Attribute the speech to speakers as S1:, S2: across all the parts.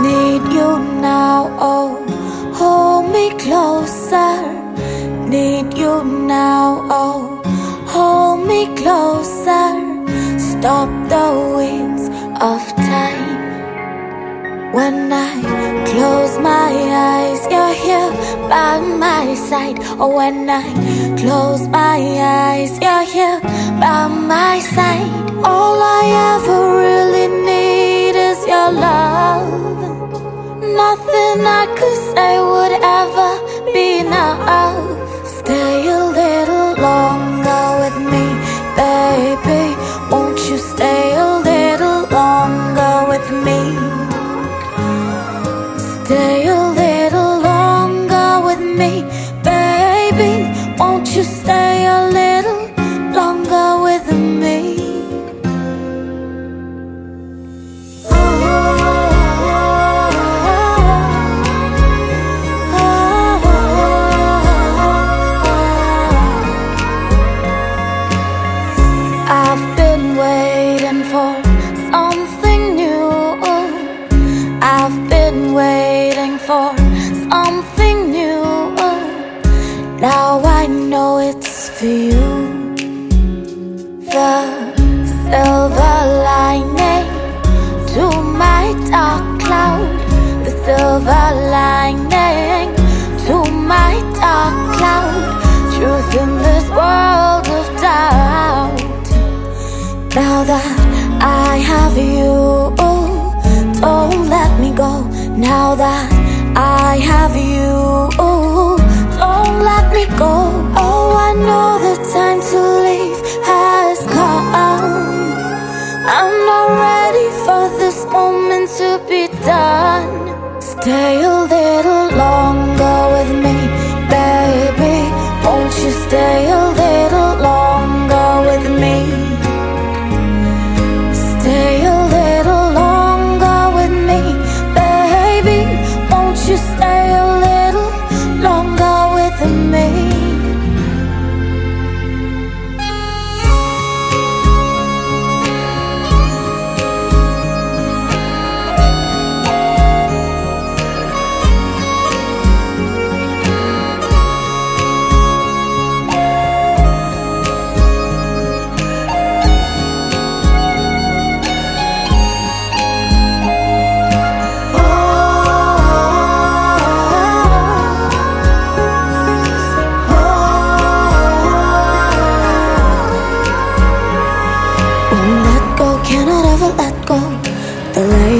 S1: Need you now, oh, hold me closer. Need you now, oh, hold me closer. Stop the winds of time. When I close my eyes, you're here by my side. Oh, when I close my eyes, you're here by my side. All I ever really need. Waiting for something new. Now I know it's for you. The silver lining to my dark cloud. The silver lining Now that I have you, don't let me go. Oh, I know the time to leave has come. I'm not ready for this moment to be done. Stay a little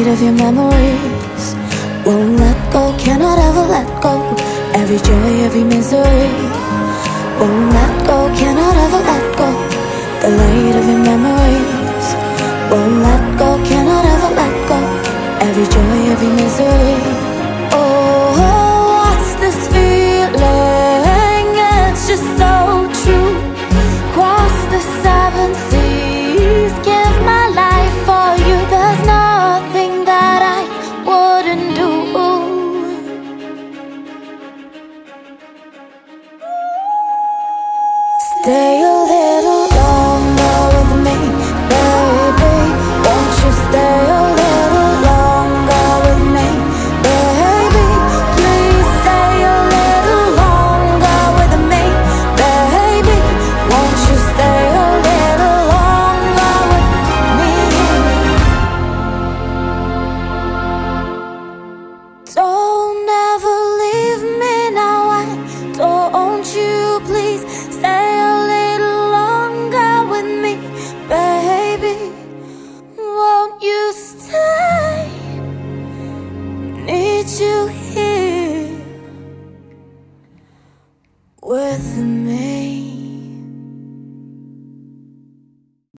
S1: of your memories. Won't let go, cannot ever let go. Every joy, every misery. Won't let go, cannot ever let go. The light of your memories. Won't let go, cannot ever let go. Every joy, every misery. need you here with me.